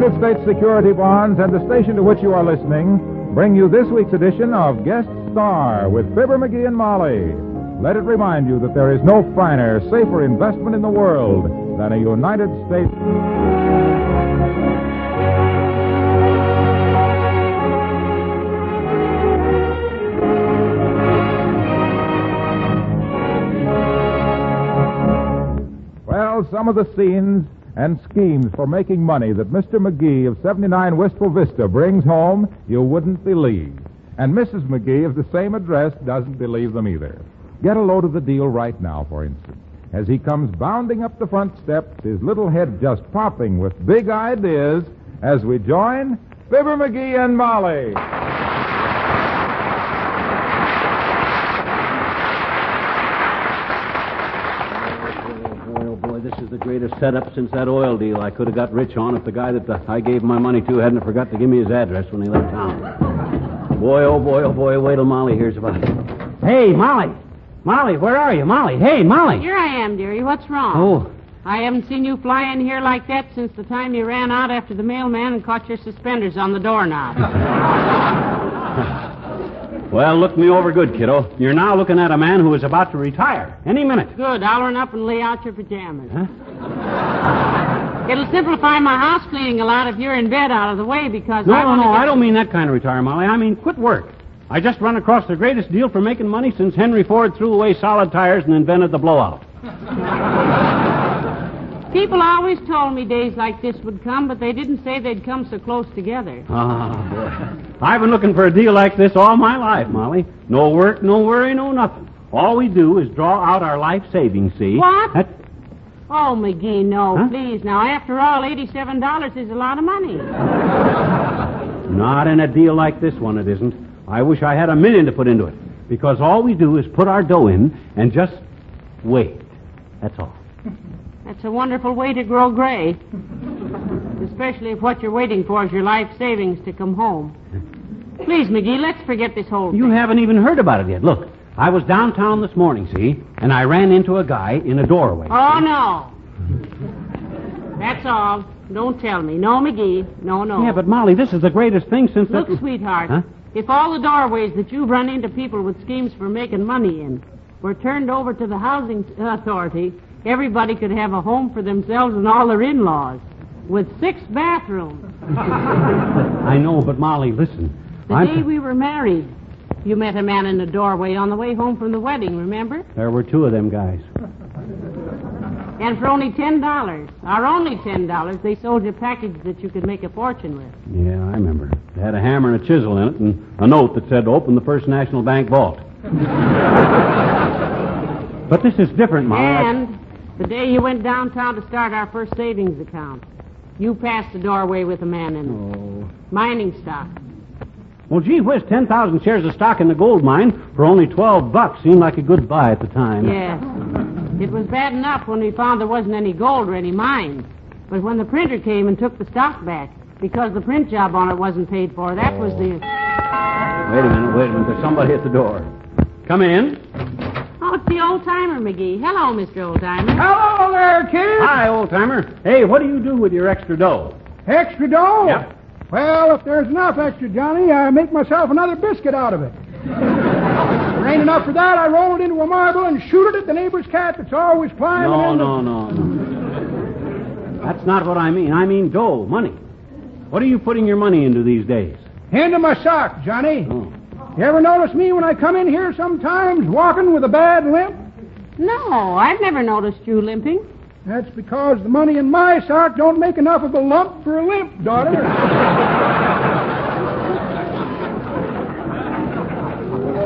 United States Security Bonds and the station to which you are listening bring you this week's edition of Guest Star with Fibber McGee and Molly. Let it remind you that there is no finer, safer investment in the world than a United States. Well, some of the scenes and schemes for making money that Mr. McGee of 79 Wistful Vista brings home, you wouldn't believe. And Mrs. McGee of the same address doesn't believe them either. Get a load of the deal right now, for instance. As he comes bounding up the front steps, his little head just popping with big ideas, as we join Fibber McGee and Molly. Boy, oh boy, this is the greatest setup since that oil deal I could have got rich on if the guy that the, I gave my money to hadn't forgot to give me his address when he left town. Boy, oh boy, oh boy, wait till Molly hears about it. Hey, Molly. Molly, where are you? Molly, hey, Molly. Here I am, dearie. What's wrong? Oh, I haven't seen you fly in here like that since the time you ran out after the mailman and caught your suspenders on the doorknob. well, look me over good, kiddo. You're now looking at a man who is about to retire any minute. Good. I'll run up and lay out your pajamas. Huh? It'll simplify my house cleaning a lot if you're in bed out of the way because No, I no, no. get- I don't mean that kind of retire, Molly. I mean quit work. I just run across the greatest deal for making money since Henry Ford threw away solid tires and invented the blowout. People always told me days like this would come, but they didn't say they'd come so close together. Ah, boy. I've been looking for a deal like this all my life, Molly. No work, no worry, no nothing. All we do is draw out our life savings, see? What? That- Oh, McGee, no, Huh? please. Now, after all, $87 is a lot of money. Not in a deal like this one, it isn't. I wish I had a million to put into it. Because all we do is put our dough in and just wait. That's all. That's a wonderful way to grow gray. Especially if what you're waiting for is your life savings to come home. Please, McGee, let's forget this whole You thing. haven't even heard about it yet. Look, I was downtown this morning, see, and I ran into a guy in a doorway. Oh, no. That's all. Don't tell me. No, McGee. No, no. Yeah, but Molly, this is the greatest thing since Look, the... sweetheart, Huh? if all the doorways that you've run into people with schemes for making money in were turned over to the housing authority, everybody could have a home for themselves and all their in-laws with six bathrooms. I know, but Molly, listen. The I'm- day we were married, you met a man in the doorway on the way home from the wedding, remember? There were two of them guys. And for only ten dollars, our only ten dollars, they sold you a package that you could make a fortune with. Yeah, I remember. It had a hammer and a chisel in it and a note that said, to open the First National Bank vault. but this is different. I- And the day you went downtown to start our first savings account, you passed the doorway with a man in it. Oh. Mining stock. Well, gee whiz, 10,000 shares of stock in the gold mine for only 12 bucks seemed like a good buy at the time. Yes. It was bad enough when we found there wasn't any gold or any mines. But when the printer came and took the stock back, because the print job on it wasn't paid for, that was the. Wait a minute, wait a minute. There's somebody at the door. Come in. Oh, it's the old timer, McGee. Hello, Mr. Old Timer. Hello there, kid. Hi, old timer. Hey, what do you do with your extra dough? Extra dough? Yep. Well, if there's enough extra, Johnny, I make myself another biscuit out of it. there ain't enough for that, I roll it into a marble and shoot it at the neighbor's cat that's always climbing No, in the... no, no, no. That's not what I mean. I mean dough, money. What are you putting your money into these days? Into my sock, Johnny. Oh. You ever notice me when I come in here sometimes walking with a bad limp? No, I've never noticed you limping. That's because the money in my sock don't make enough of a lump for a limp, daughter.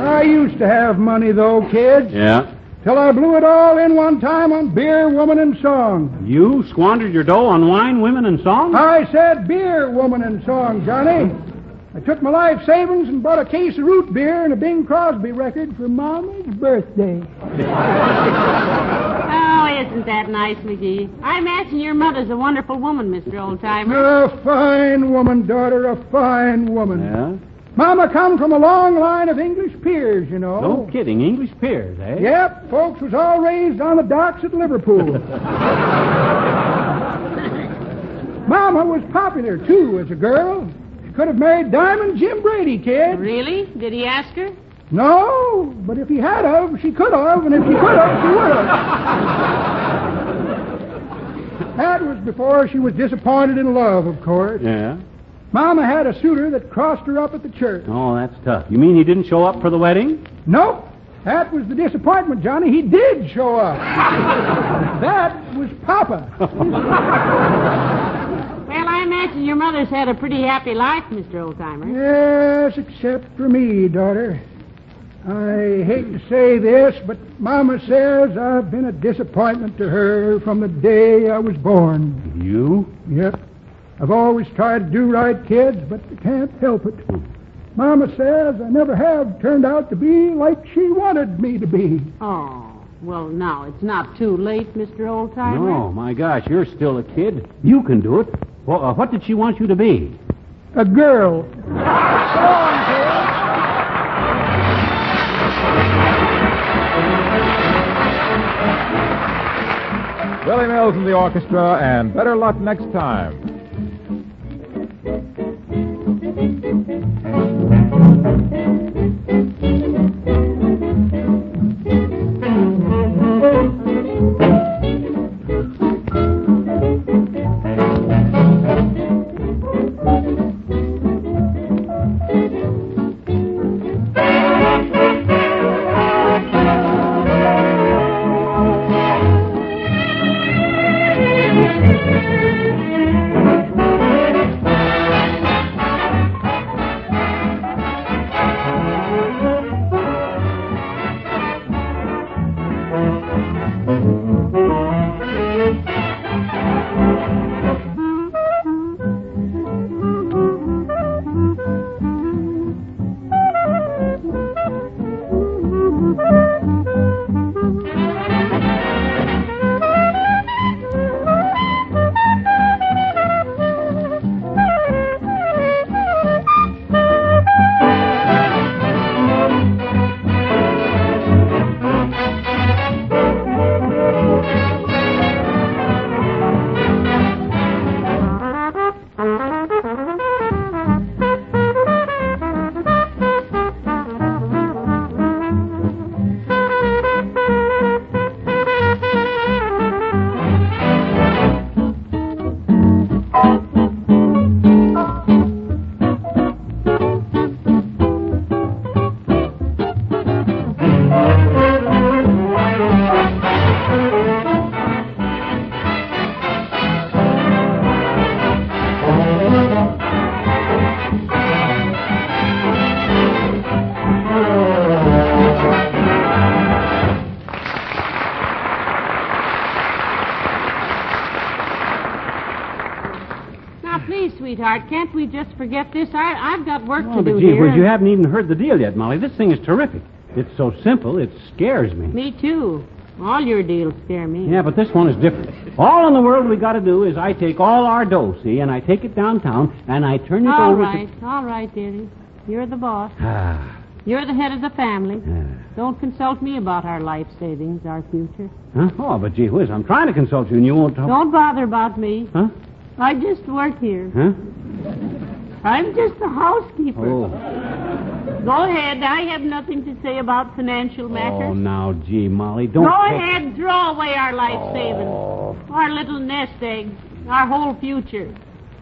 I used to have money, though, kids. Yeah. Till I blew it all in one time on beer, woman, and song. You squandered your dough on wine, women, and song? I said beer, woman, and song, Johnny. I took my life savings and bought a case of root beer and a Bing Crosby record for Mommy's birthday. Isn't that nice, McGee? I imagine your mother's a wonderful woman, Mr. Oldtimer. A fine woman, daughter, a fine woman. Yeah. Mama come from a long line of English peers, you know. No kidding. English peers, eh? Yep, folks was all raised on the docks at Liverpool. Mama was popular, too, as a girl. She could have married Diamond Jim Brady, kid. Really? Did he ask her? No, but if he had of, she could have, and if she could have, she would have. that was before she was disappointed in love, of course. Yeah? Mama had a suitor that crossed her up at the church. Oh, that's tough. You mean he didn't show up for the wedding? Nope. That was the disappointment, Johnny. He did show up. that was Papa. Well, I imagine your mother's had a pretty happy life, Mr. Oldtimer. Yes, except for me, daughter. I hate to say this, but Mama says I've been a disappointment to her from the day I was born. You? Yep. I've always tried to do right, kids, but I can't help it. Mama says I never have turned out to be like she wanted me to be. Oh, well, now, it's not too late, Mr. Oldtimer. No, my gosh, you're still a kid. You can do it. Well, uh, what did she want you to be? A girl. Billy Mills and the orchestra, and better luck next time. Now, please, sweetheart, can't we just forget this? I, I've got work Oh, to but do gee here. whiz, you haven't even heard the deal yet, Molly. This thing is terrific. It's so simple, it scares me. Me, too. All your deals scare me. Yeah, but this one is different. All in the world we got to do is I take all our dough, see, and I take it downtown, and I turn it All over right, all right, dearie. You're the boss. Ah, You're the head of the family. yeah. Don't consult me about our life savings, our future. Huh? Oh, but gee whiz, I'm trying to consult you, and you won't talk. Don't bother about me. Huh? I just work here. Huh? I'm just the housekeeper. Oh. Go ahead. I have nothing to say about financial oh, matters. Oh, now, gee, Molly, don't... Go take- ahead, throw away our life oh. savings, Oh. our little nest eggs, our whole future.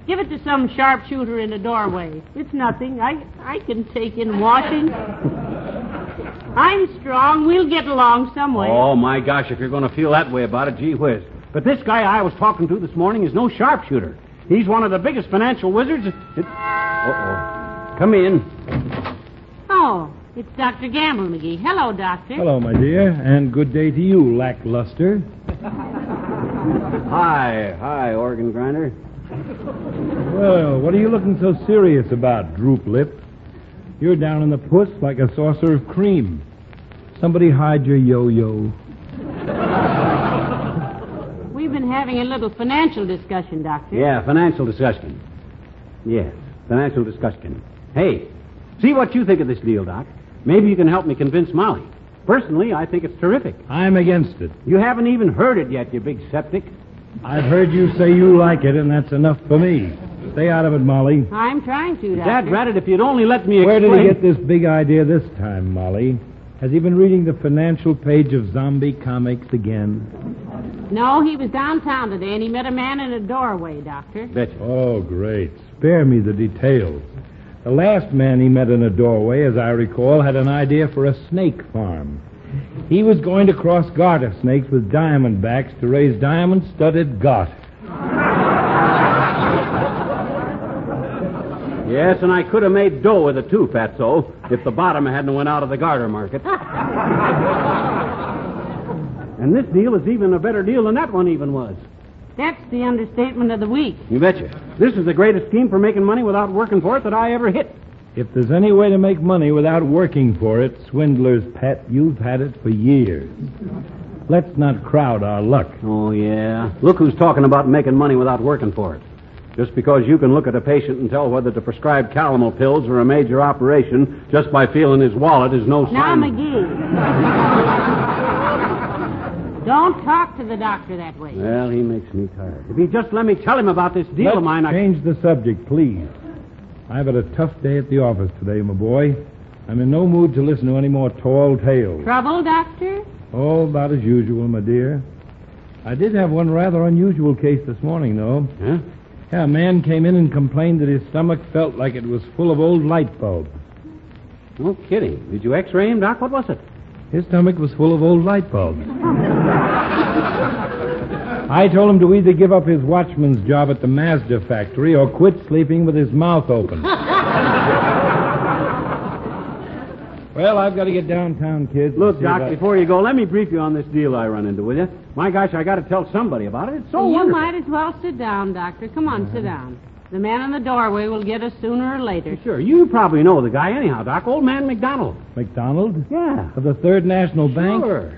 Give it to some sharpshooter in a doorway. It's nothing. I I can take in washing. I'm strong. We'll get along some way. Oh, my gosh, if you're going to feel that way about it, gee whiz. But this guy I was talking to this morning is no sharpshooter. He's one of the biggest financial wizards. It... Uh-oh. Come in. Oh, it's Dr. Gamble McGee. Hello, Doctor. Hello, my dear, and good day to you, lackluster. Hi, hi, organ grinder. Well, what are you looking so serious about, droop lip? You're down in the puss like a saucer of cream. Somebody hide your yo-yo. We've been having a little financial discussion, Doctor. Yeah, financial discussion. Yes, financial discussion. Hey, see what you think of this deal, Doc. Maybe you can help me convince Molly. Personally, I think it's terrific. I'm against it. You haven't even heard it yet, you big septic. I've heard you say you like it, and that's enough for me. Stay out of it, Molly. I'm trying to, Doctor. Dad, rat it, if you'd only let me Where did he get this big idea this time, Molly? Has he been reading the financial page of zombie comics again? No, he was downtown today and he met a man in a doorway, Doctor. Betcha. Oh, great. Spare me the details. The last man he met in a doorway, as I recall, had an idea for a snake farm. He was going to cross garter snakes with diamondbacks to raise diamond-studded garter. Yes, and I could have made dough with it too, Fatso, if the bottom hadn't went out of the garter market. and this deal is even a better deal than that one even was. That's the understatement of the week. You betcha. This is the greatest scheme for making money without working for it that I ever hit. If there's any way to make money without working for it, swindler's pet, you've had it for years. Let's not crowd our luck. Oh, yeah. Look who's talking about making money without working for it. Just because you can look at a patient and tell whether to prescribe calomel pills or a major operation just by feeling his wallet is no Now, sign. McGee. Don't talk to the doctor that way. Well, he makes me tired. If he'd just let me tell him about this deal Let's of mine, I... change the subject, please. I've had a tough day at the office today, my boy. I'm in no mood to listen to any more tall tales. Trouble, Doctor? Oh, about as usual, my dear. I did have one rather unusual case this morning, though. Huh? Yeah, a man came in and complained that his stomach felt like it was full of old light bulbs. No kidding. Did you x-ray him, Doc? What was it? His stomach was full of old light bulbs. I told him to either give up his watchman's job at the Mazda factory or quit sleeping with his mouth open. well, I've got to get downtown, kids. Look, Doc, about- before you go, let me brief you on this deal I run into, will you? My gosh, I got to tell somebody about it. It's so you wonderful. might as well sit down, Doctor. Come on, sit uh-huh. down. The man in the doorway will get us sooner or later. Sure, you probably know the guy anyhow, Doc. Old man McDonald. McDonald? Yeah. Of the Third National Bank? Sure.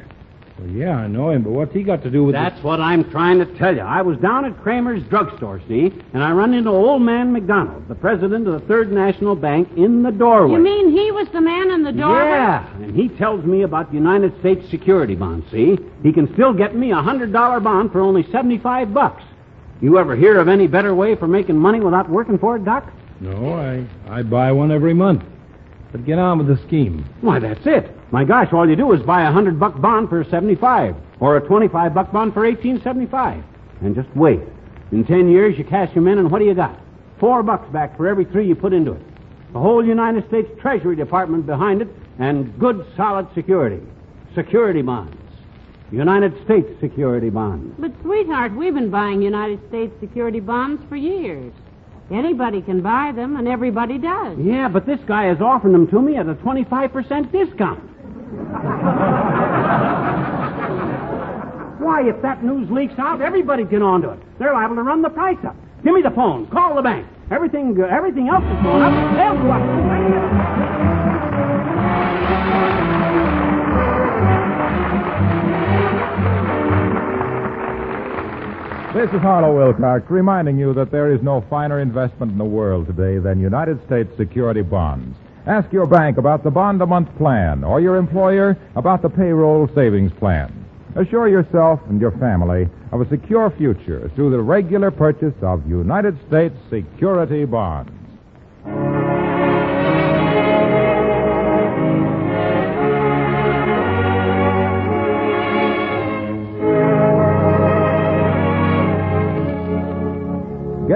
Well, yeah, I know him, but what's he got to do with That's what I'm trying to tell you. I was down at Kramer's drugstore, see, and I run into old man McDonald, the president of the Third National Bank, in the doorway. You mean he was the man in the doorway? Yeah, and he tells me about the United States security bonds, see? He can still get me a hundred dollar bond for only seventy-five bucks. You ever hear of any better way for making money without working for it, Doc? No, I, I buy one every month. But get on with the scheme. Why, that's it. My gosh, all you do is buy a hundred buck bond for seventy-five, or a twenty-five buck bond for eighteen seventy-five, and just wait. In ten years, you cash them in, and what do you got? Four bucks back for every three you put into it. The whole United States Treasury Department behind it, and good solid security. Security bonds. United States security bonds. But, sweetheart, we've been buying United States security bonds for years. Anybody can buy them, and everybody does. Yeah, but this guy is offering them to me at a 25% discount. Why, if that news leaks out, everybody get onto it. They're liable to run the price up. Give me the phone. Call the bank. Everything, uh, everything else is going up. They'll go up. This is Harlow Wilcox reminding you that there is no finer investment in the world today than United States security bonds. Ask your bank about the bond a month plan or your employer about the payroll savings plan. Assure yourself and your family of a secure future through the regular purchase of United States security bonds.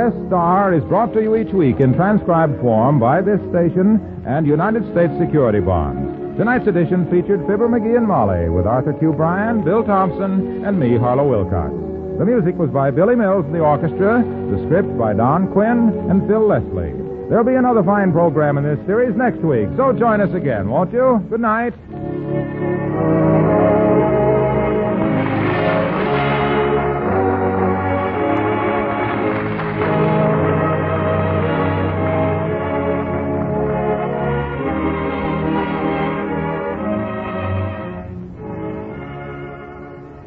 Guest Star is brought to you each week in transcribed form by this station and United States Security Bonds. Tonight's edition featured Fibber McGee and Molly with Arthur Q. Bryan, Bill Thompson, and me, Harlow Wilcox. The music was by Billy Mills and the orchestra, the script by Don Quinn and Phil Leslie. There'll be another fine program in this series next week, so join us again, won't you? Good night.